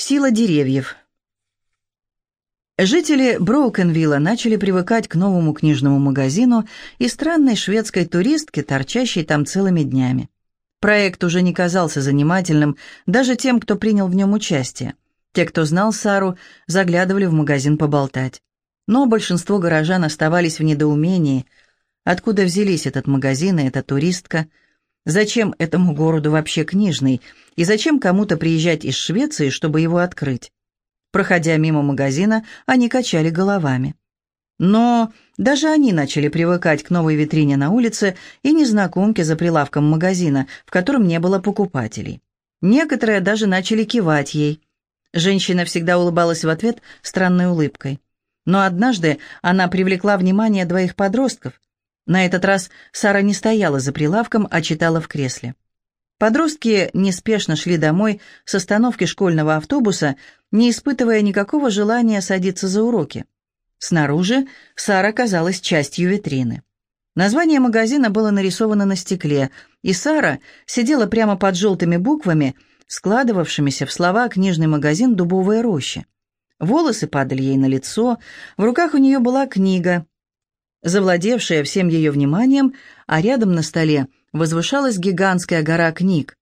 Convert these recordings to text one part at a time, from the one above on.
Сила деревьев. Жители Броукенвилла начали привыкать к новому книжному магазину и странной шведской туристке, торчащей там целыми днями. Проект уже не казался занимательным даже тем, кто принял в нем участие. Те, кто знал Сару, заглядывали в магазин поболтать. Но большинство горожан оставались в недоумении. Откуда взялись этот магазин и эта туристка – Зачем этому городу вообще книжный? И зачем кому-то приезжать из Швеции, чтобы его открыть? Проходя мимо магазина, они качали головами. Но даже они начали привыкать к новой витрине на улице и незнакомке за прилавком магазина, в котором не было покупателей. Некоторые даже начали кивать ей. Женщина всегда улыбалась в ответ странной улыбкой. Но однажды она привлекла внимание двоих подростков, на этот раз Сара не стояла за прилавком, а читала в кресле. Подростки неспешно шли домой с остановки школьного автобуса, не испытывая никакого желания садиться за уроки. Снаружи Сара казалась частью витрины. Название магазина было нарисовано на стекле, и Сара сидела прямо под желтыми буквами, складывавшимися в слова «Книжный магазин «Дубовая роща». Волосы падали ей на лицо, в руках у нее была книга, завладевшая всем ее вниманием, а рядом на столе возвышалась гигантская гора книг.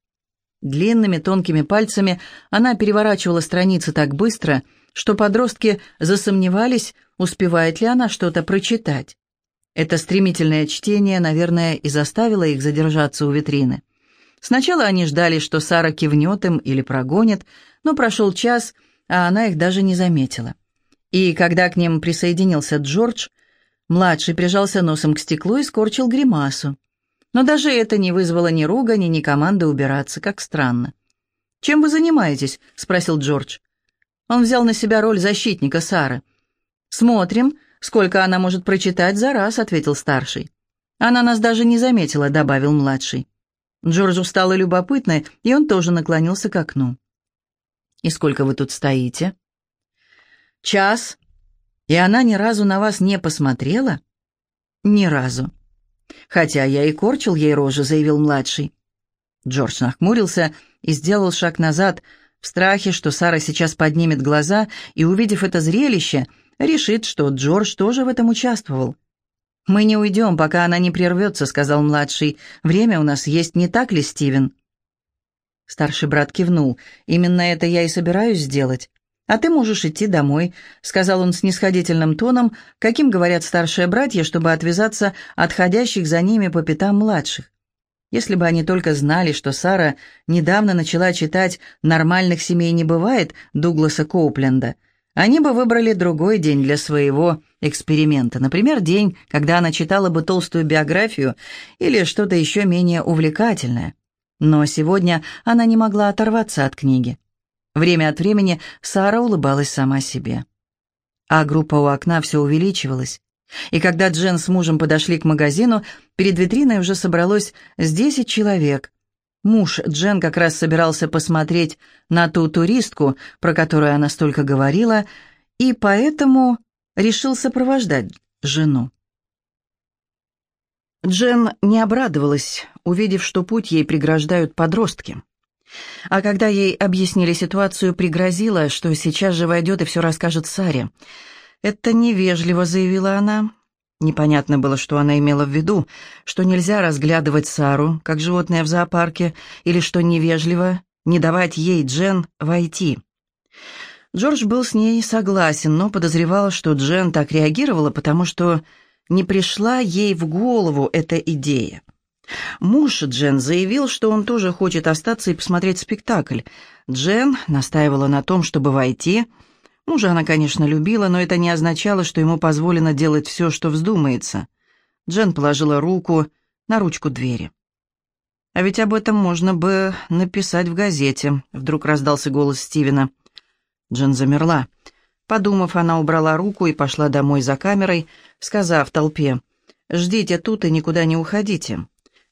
Длинными тонкими пальцами она переворачивала страницы так быстро, что подростки засомневались, успевает ли она что-то прочитать. Это стремительное чтение, наверное, и заставило их задержаться у витрины. Сначала они ждали, что Сара кивнет им или прогонит, но прошел час, а она их даже не заметила. И когда к ним присоединился Джордж, Младший прижался носом к стеклу и скорчил гримасу. Но даже это не вызвало ни ругани, ни команды убираться, как странно. «Чем вы занимаетесь?» — спросил Джордж. Он взял на себя роль защитника Сары. «Смотрим, сколько она может прочитать за раз», — ответил старший. «Она нас даже не заметила», — добавил младший. Джорджу стало любопытно, и он тоже наклонился к окну. «И сколько вы тут стоите?» «Час», и она ни разу на вас не посмотрела? Ни разу. Хотя я и корчил ей рожи, заявил младший. Джордж нахмурился и сделал шаг назад, в страхе, что Сара сейчас поднимет глаза и, увидев это зрелище, решит, что Джордж тоже в этом участвовал. «Мы не уйдем, пока она не прервется», — сказал младший. «Время у нас есть, не так ли, Стивен?» Старший брат кивнул. «Именно это я и собираюсь сделать. «А ты можешь идти домой», — сказал он снисходительным тоном, каким говорят старшие братья, чтобы отвязаться от ходящих за ними по пятам младших. Если бы они только знали, что Сара недавно начала читать «Нормальных семей не бывает» Дугласа Коупленда, они бы выбрали другой день для своего эксперимента, например, день, когда она читала бы толстую биографию или что-то еще менее увлекательное. Но сегодня она не могла оторваться от книги. Время от времени Сара улыбалась сама себе. А группа у окна все увеличивалась. И когда Джен с мужем подошли к магазину, перед витриной уже собралось с десять человек. Муж Джен как раз собирался посмотреть на ту туристку, про которую она столько говорила, и поэтому решил сопровождать жену. Джен не обрадовалась, увидев, что путь ей преграждают подростки. А когда ей объяснили ситуацию, пригрозила, что сейчас же войдет и все расскажет Саре. «Это невежливо», — заявила она. Непонятно было, что она имела в виду, что нельзя разглядывать Сару, как животное в зоопарке, или что невежливо не давать ей, Джен, войти. Джордж был с ней согласен, но подозревал, что Джен так реагировала, потому что не пришла ей в голову эта идея. Муж Джен заявил, что он тоже хочет остаться и посмотреть спектакль. Джен настаивала на том, чтобы войти. Мужа она, конечно, любила, но это не означало, что ему позволено делать все, что вздумается. Джен положила руку на ручку двери. «А ведь об этом можно бы написать в газете», — вдруг раздался голос Стивена. Джен замерла. Подумав, она убрала руку и пошла домой за камерой, сказав толпе, «Ждите тут и никуда не уходите».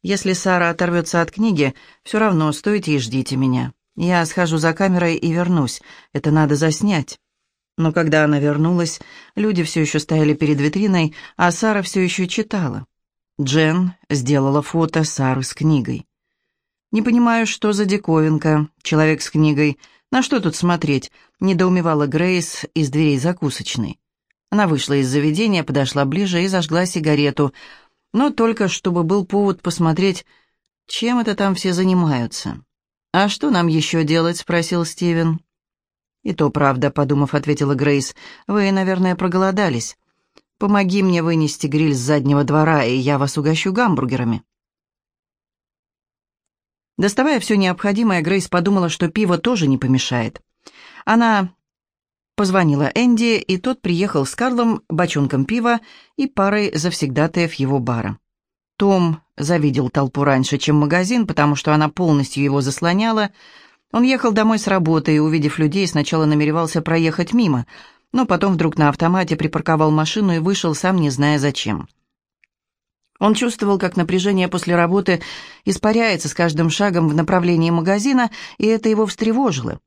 Если Сара оторвется от книги, все равно стойте и ждите меня. Я схожу за камерой и вернусь. Это надо заснять». Но когда она вернулась, люди все еще стояли перед витриной, а Сара все еще читала. Джен сделала фото Сары с книгой. «Не понимаю, что за диковинка, человек с книгой. «На что тут смотреть?» — недоумевала Грейс из дверей закусочной. Она вышла из заведения, подошла ближе и зажгла сигарету, но только чтобы был повод посмотреть, чем это там все занимаются. «А что нам еще делать?» — спросил Стивен. «И то правда», — подумав, ответила Грейс. «Вы, наверное, проголодались. Помоги мне вынести гриль с заднего двора, и я вас угощу гамбургерами». Доставая все необходимое, Грейс подумала, что пиво тоже не помешает. Она позвонила Энди, и тот приехал с Карлом, бочонком пива и парой завсегдатаев его бара. Том завидел толпу раньше, чем магазин, потому что она полностью его заслоняла. Он ехал домой с работы и, увидев людей, сначала намеревался проехать мимо, но потом вдруг на автомате припарковал машину и вышел, сам не зная зачем. Он чувствовал, как напряжение после работы испаряется с каждым шагом в направлении магазина, и это его встревожило.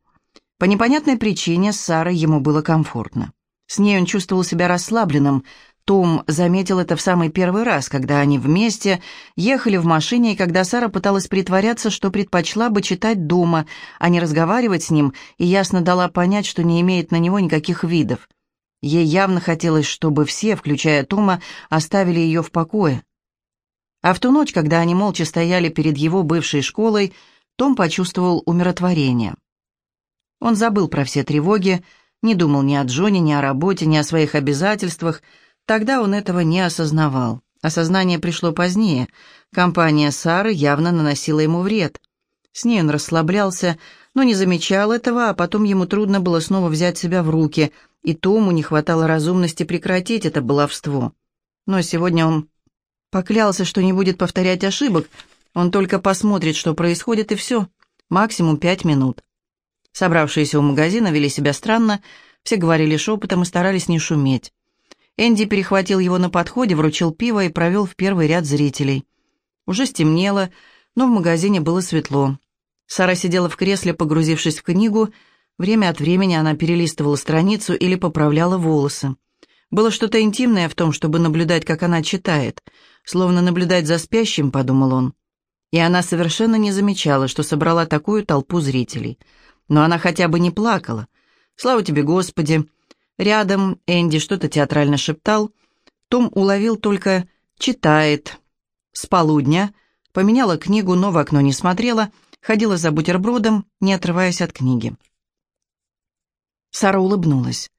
По непонятной причине с Сарой ему было комфортно. С ней он чувствовал себя расслабленным, том заметил это в самый первый раз, когда они вместе ехали в машине, и когда Сара пыталась притворяться, что предпочла бы читать дома, а не разговаривать с ним, и ясно дала понять, что не имеет на него никаких видов. Ей явно хотелось, чтобы все, включая Тома, оставили ее в покое. А в ту ночь, когда они молча стояли перед его бывшей школой, Том почувствовал умиротворение. Он забыл про все тревоги, не думал ни о Джоне, ни о работе, ни о своих обязательствах, Тогда он этого не осознавал. Осознание пришло позднее. Компания Сары явно наносила ему вред. С ней он расслаблялся, но не замечал этого, а потом ему трудно было снова взять себя в руки, и Тому не хватало разумности прекратить это баловство. Но сегодня он поклялся, что не будет повторять ошибок, он только посмотрит, что происходит, и все. Максимум пять минут. Собравшиеся у магазина вели себя странно, все говорили шепотом и старались не шуметь. Энди перехватил его на подходе, вручил пиво и провел в первый ряд зрителей. Уже стемнело, но в магазине было светло. Сара сидела в кресле, погрузившись в книгу. Время от времени она перелистывала страницу или поправляла волосы. Было что-то интимное в том, чтобы наблюдать, как она читает. Словно наблюдать за спящим, подумал он. И она совершенно не замечала, что собрала такую толпу зрителей. Но она хотя бы не плакала. «Слава тебе, Господи!» Рядом Энди что-то театрально шептал. Том уловил только «читает». С полудня поменяла книгу, но в окно не смотрела, ходила за бутербродом, не отрываясь от книги. Сара улыбнулась.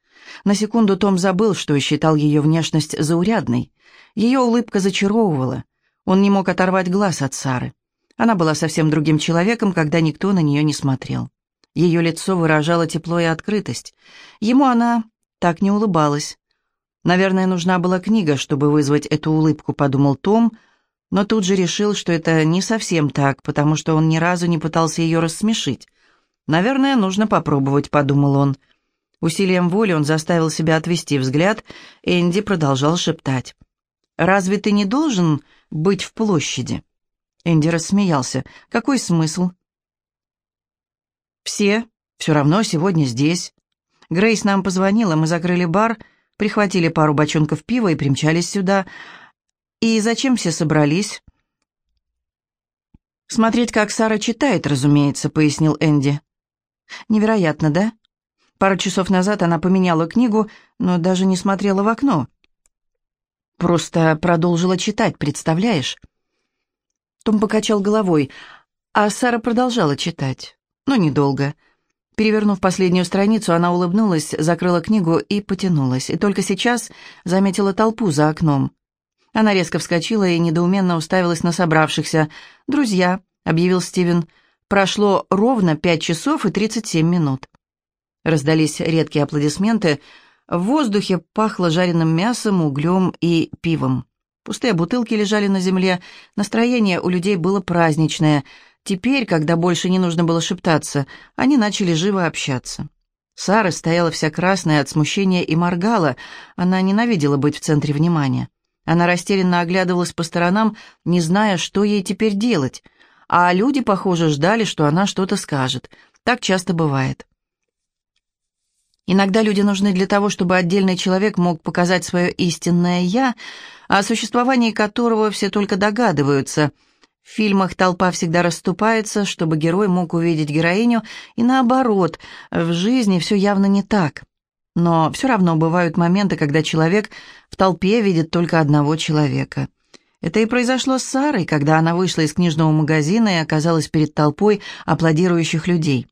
На секунду Том забыл, что считал ее внешность заурядной. Ее улыбка зачаровывала. Он не мог оторвать глаз от Сары. Она была совсем другим человеком, когда никто на нее не смотрел. Ее лицо выражало тепло и открытость. Ему она так не улыбалась. «Наверное, нужна была книга, чтобы вызвать эту улыбку», — подумал Том, но тут же решил, что это не совсем так, потому что он ни разу не пытался ее рассмешить. «Наверное, нужно попробовать», — подумал он. Усилием воли он заставил себя отвести взгляд, Энди продолжал шептать. «Разве ты не должен быть в площади?» Энди рассмеялся. «Какой смысл?» «Все все равно сегодня здесь. Грейс нам позвонила, мы закрыли бар, прихватили пару бочонков пива и примчались сюда. И зачем все собрались?» «Смотреть, как Сара читает, разумеется», — пояснил Энди. «Невероятно, да? Пару часов назад она поменяла книгу, но даже не смотрела в окно. Просто продолжила читать, представляешь?» Том покачал головой, а Сара продолжала читать, но недолго. Перевернув последнюю страницу, она улыбнулась, закрыла книгу и потянулась, и только сейчас заметила толпу за окном. Она резко вскочила и недоуменно уставилась на собравшихся. «Друзья», — объявил Стивен, — «прошло ровно пять часов и тридцать семь минут». Раздались редкие аплодисменты. В воздухе пахло жареным мясом, углем и пивом. Пустые бутылки лежали на земле. Настроение у людей было праздничное — Теперь, когда больше не нужно было шептаться, они начали живо общаться. Сара стояла вся красная от смущения и моргала. Она ненавидела быть в центре внимания. Она растерянно оглядывалась по сторонам, не зная, что ей теперь делать. А люди, похоже, ждали, что она что-то скажет. Так часто бывает. Иногда люди нужны для того, чтобы отдельный человек мог показать свое истинное «я», о существовании которого все только догадываются – В фильмах толпа всегда расступается, чтобы герой мог увидеть героиню, и наоборот, в жизни все явно не так. Но все равно бывают моменты, когда человек в толпе видит только одного человека. Это и произошло с Сарой, когда она вышла из книжного магазина и оказалась перед толпой аплодирующих людей.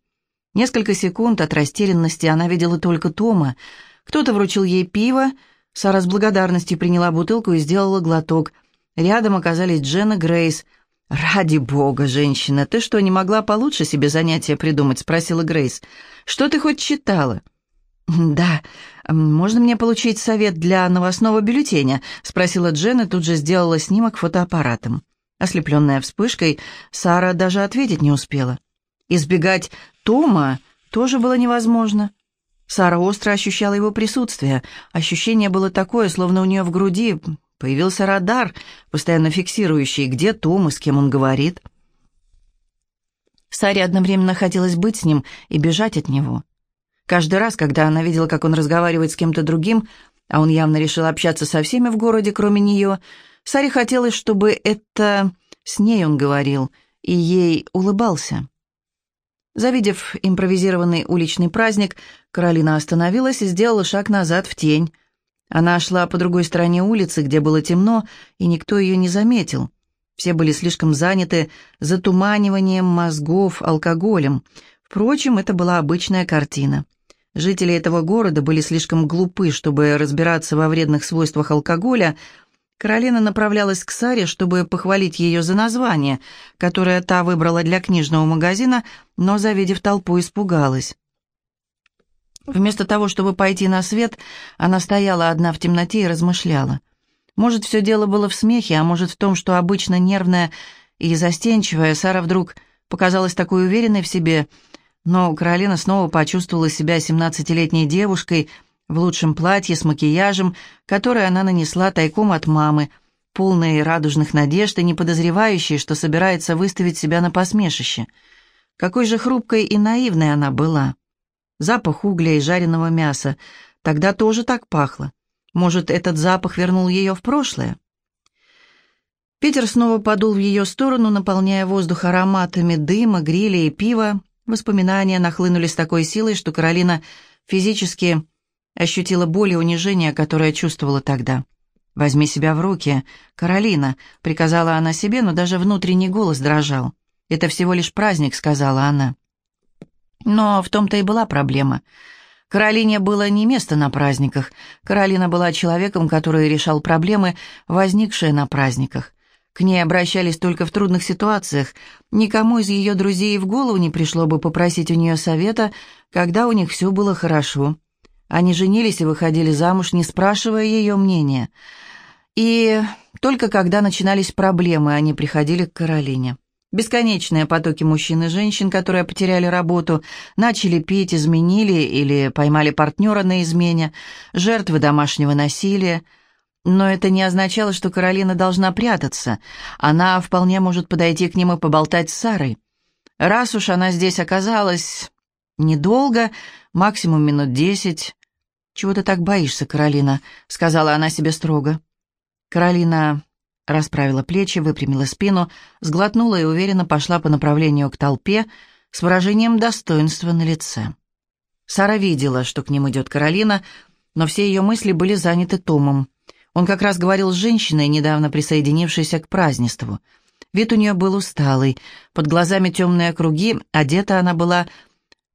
Несколько секунд от растерянности она видела только Тома. Кто-то вручил ей пиво, Сара с благодарностью приняла бутылку и сделала глоток. Рядом оказались Джен и Грейс – «Ради бога, женщина, ты что, не могла получше себе занятия придумать?» — спросила Грейс. «Что ты хоть читала?» «Да, можно мне получить совет для новостного бюллетеня?» — спросила Джен и тут же сделала снимок фотоаппаратом. Ослепленная вспышкой, Сара даже ответить не успела. Избегать Тома тоже было невозможно. Сара остро ощущала его присутствие. Ощущение было такое, словно у нее в груди Появился радар, постоянно фиксирующий, где Том и с кем он говорит. Саре одновременно хотелось быть с ним и бежать от него. Каждый раз, когда она видела, как он разговаривает с кем-то другим, а он явно решил общаться со всеми в городе, кроме нее, Саре хотелось, чтобы это с ней он говорил и ей улыбался. Завидев импровизированный уличный праздник, Каролина остановилась и сделала шаг назад в тень – она шла по другой стороне улицы, где было темно, и никто ее не заметил. Все были слишком заняты затуманиванием мозгов алкоголем. Впрочем, это была обычная картина. Жители этого города были слишком глупы, чтобы разбираться во вредных свойствах алкоголя. Каролина направлялась к Саре, чтобы похвалить ее за название, которое та выбрала для книжного магазина, но, завидев толпу, испугалась. Вместо того, чтобы пойти на свет, она стояла одна в темноте и размышляла. Может, все дело было в смехе, а может в том, что обычно нервная и застенчивая Сара вдруг показалась такой уверенной в себе, но Каролина снова почувствовала себя семнадцатилетней девушкой в лучшем платье с макияжем, которое она нанесла тайком от мамы, полной радужных надежд и не подозревающей, что собирается выставить себя на посмешище. Какой же хрупкой и наивной она была запах угля и жареного мяса. Тогда тоже так пахло. Может, этот запах вернул ее в прошлое? Питер снова подул в ее сторону, наполняя воздух ароматами дыма, гриля и пива. Воспоминания нахлынули с такой силой, что Каролина физически ощутила боль и унижение, которое чувствовала тогда. «Возьми себя в руки, Каролина», — приказала она себе, но даже внутренний голос дрожал. «Это всего лишь праздник», — сказала она. Но в том-то и была проблема. Каролине было не место на праздниках. Каролина была человеком, который решал проблемы, возникшие на праздниках. К ней обращались только в трудных ситуациях. Никому из ее друзей в голову не пришло бы попросить у нее совета, когда у них все было хорошо. Они женились и выходили замуж, не спрашивая ее мнения. И только когда начинались проблемы, они приходили к Каролине. Бесконечные потоки мужчин и женщин, которые потеряли работу, начали пить, изменили или поймали партнера на измене, жертвы домашнего насилия. Но это не означало, что Каролина должна прятаться. Она вполне может подойти к ним и поболтать с Сарой. Раз уж она здесь оказалась недолго, максимум минут десять. «Чего ты так боишься, Каролина?» — сказала она себе строго. Каролина расправила плечи, выпрямила спину, сглотнула и уверенно пошла по направлению к толпе с выражением достоинства на лице. Сара видела, что к ним идет Каролина, но все ее мысли были заняты Томом. Он как раз говорил с женщиной, недавно присоединившейся к празднеству. Вид у нее был усталый, под глазами темные круги, одета она была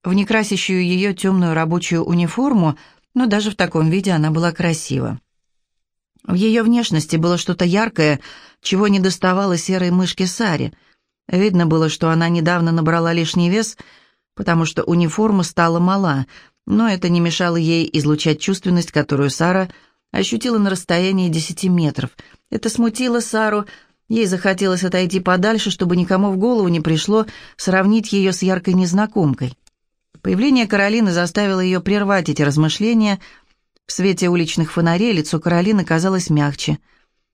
в некрасящую ее темную рабочую униформу, но даже в таком виде она была красива. В ее внешности было что-то яркое, чего не доставало серой мышке Саре. Видно было, что она недавно набрала лишний вес, потому что униформа стала мала, но это не мешало ей излучать чувственность, которую Сара ощутила на расстоянии десяти метров. Это смутило Сару, ей захотелось отойти подальше, чтобы никому в голову не пришло сравнить ее с яркой незнакомкой. Появление Каролины заставило ее прервать эти размышления – в свете уличных фонарей лицо Каролины казалось мягче.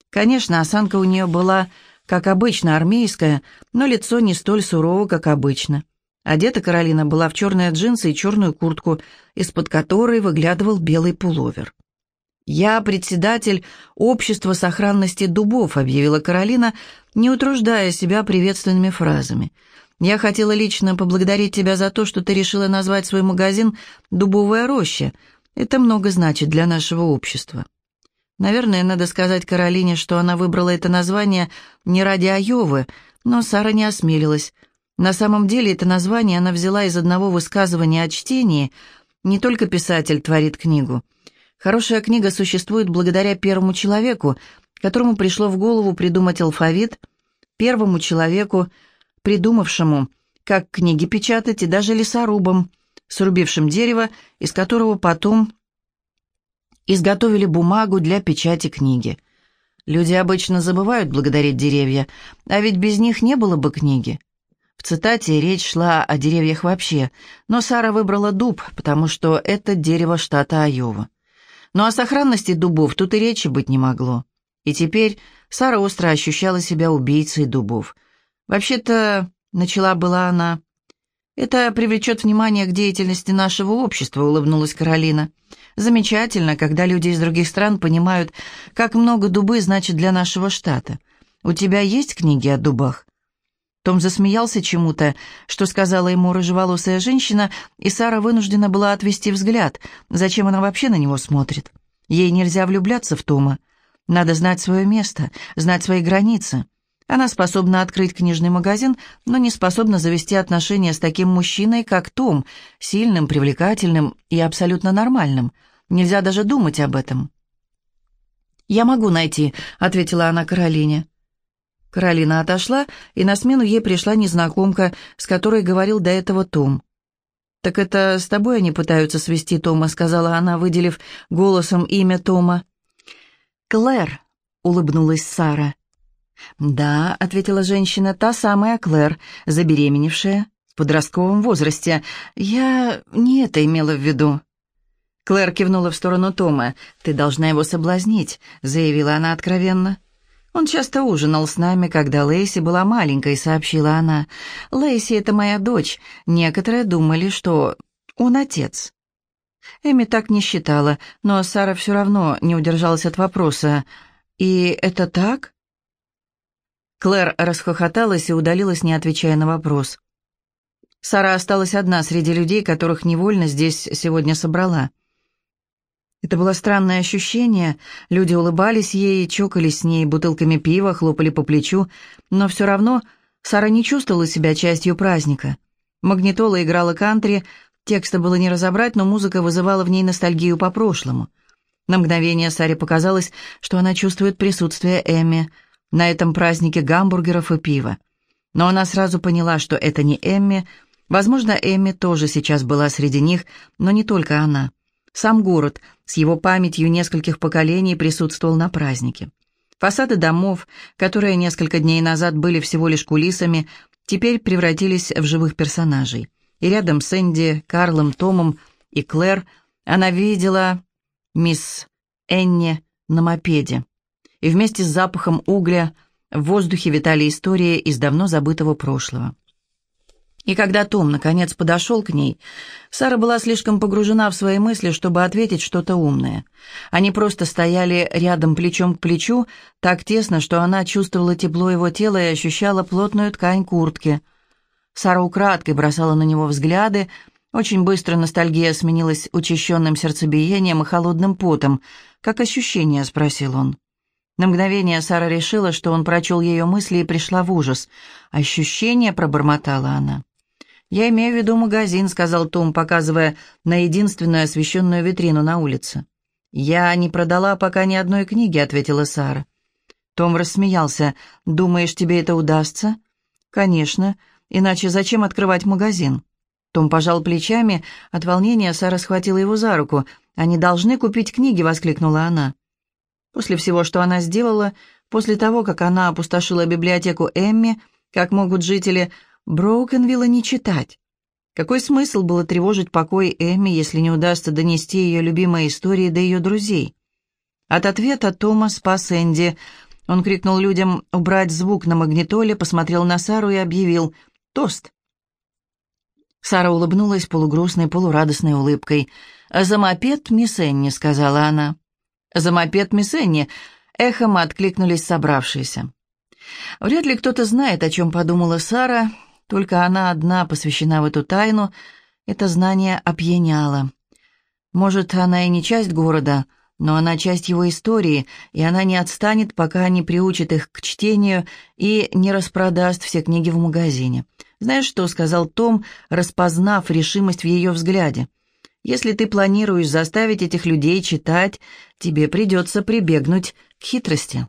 Конечно, осанка у нее была, как обычно, армейская, но лицо не столь сурово, как обычно. Одета Каролина была в черные джинсы и черную куртку, из-под которой выглядывал белый пуловер. «Я председатель общества сохранности дубов», — объявила Каролина, не утруждая себя приветственными фразами. «Я хотела лично поблагодарить тебя за то, что ты решила назвать свой магазин «Дубовая роща». Это много значит для нашего общества». Наверное, надо сказать Каролине, что она выбрала это название не ради Айовы, но Сара не осмелилась. На самом деле это название она взяла из одного высказывания о чтении. Не только писатель творит книгу — Хорошая книга существует благодаря первому человеку, которому пришло в голову придумать алфавит, первому человеку, придумавшему, как книги печатать, и даже лесорубам, срубившим дерево, из которого потом изготовили бумагу для печати книги. Люди обычно забывают благодарить деревья, а ведь без них не было бы книги. В цитате речь шла о деревьях вообще, но Сара выбрала дуб, потому что это дерево штата Айова. Но о сохранности дубов тут и речи быть не могло. И теперь Сара остро ощущала себя убийцей дубов. Вообще-то, начала была она. «Это привлечет внимание к деятельности нашего общества», — улыбнулась Каролина. «Замечательно, когда люди из других стран понимают, как много дубы значит для нашего штата. У тебя есть книги о дубах?» Том засмеялся чему-то, что сказала ему рыжеволосая женщина, и Сара вынуждена была отвести взгляд. Зачем она вообще на него смотрит? Ей нельзя влюбляться в Тома. Надо знать свое место, знать свои границы. Она способна открыть книжный магазин, но не способна завести отношения с таким мужчиной, как Том, сильным, привлекательным и абсолютно нормальным. Нельзя даже думать об этом. «Я могу найти», — ответила она Каролине. Каролина отошла, и на смену ей пришла незнакомка, с которой говорил до этого Том. «Так это с тобой они пытаются свести Тома», — сказала она, выделив голосом имя Тома. «Клэр», — улыбнулась Сара. «Да», — ответила женщина, — «та самая Клэр, забеременевшая, в подростковом возрасте. Я не это имела в виду». Клэр кивнула в сторону Тома. «Ты должна его соблазнить», — заявила она откровенно. «Он часто ужинал с нами, когда Лейси была маленькой», — сообщила она. «Лейси — это моя дочь. Некоторые думали, что он отец». Эми так не считала, но Сара все равно не удержалась от вопроса. «И это так?» Клэр расхохоталась и удалилась, не отвечая на вопрос. Сара осталась одна среди людей, которых невольно здесь сегодня собрала. Это было странное ощущение. Люди улыбались ей, чокались с ней бутылками пива, хлопали по плечу, но все равно Сара не чувствовала себя частью праздника. Магнитола играла кантри, текста было не разобрать, но музыка вызывала в ней ностальгию по прошлому. На мгновение Саре показалось, что она чувствует присутствие Эмми на этом празднике гамбургеров и пива. Но она сразу поняла, что это не Эмми. Возможно, Эмми тоже сейчас была среди них, но не только она. Сам город с его памятью нескольких поколений присутствовал на празднике. Фасады домов, которые несколько дней назад были всего лишь кулисами, теперь превратились в живых персонажей. И рядом с Энди, Карлом, Томом и Клэр она видела мисс Энни на мопеде. И вместе с запахом угля в воздухе витали истории из давно забытого прошлого. И когда Том, наконец, подошел к ней, Сара была слишком погружена в свои мысли, чтобы ответить что-то умное. Они просто стояли рядом плечом к плечу, так тесно, что она чувствовала тепло его тела и ощущала плотную ткань куртки. Сара украдкой бросала на него взгляды, очень быстро ностальгия сменилась учащенным сердцебиением и холодным потом. «Как ощущение?» — спросил он. На мгновение Сара решила, что он прочел ее мысли и пришла в ужас. «Ощущение?» — пробормотала она. «Я имею в виду магазин», — сказал Том, показывая на единственную освещенную витрину на улице. «Я не продала пока ни одной книги», — ответила Сара. Том рассмеялся. «Думаешь, тебе это удастся?» «Конечно. Иначе зачем открывать магазин?» Том пожал плечами. От волнения Сара схватила его за руку. «Они должны купить книги», — воскликнула она. После всего, что она сделала, после того, как она опустошила библиотеку Эмми, как могут жители Броукенвилла не читать. Какой смысл было тревожить покой Эми, если не удастся донести ее любимые истории до ее друзей? От ответа Тома спас Энди. Он крикнул людям убрать звук на магнитоле, посмотрел на Сару и объявил «Тост». Сара улыбнулась полугрустной, полурадостной улыбкой. «За мопед, мисс Энни», — сказала она. «За мопед мисс Энни!» — эхом откликнулись собравшиеся. Вряд ли кто-то знает, о чем подумала Сара, только она одна посвящена в эту тайну. Это знание опьяняло. Может, она и не часть города, но она часть его истории, и она не отстанет, пока не приучит их к чтению и не распродаст все книги в магазине. Знаешь, что сказал Том, распознав решимость в ее взгляде? Если ты планируешь заставить этих людей читать, тебе придется прибегнуть к хитрости.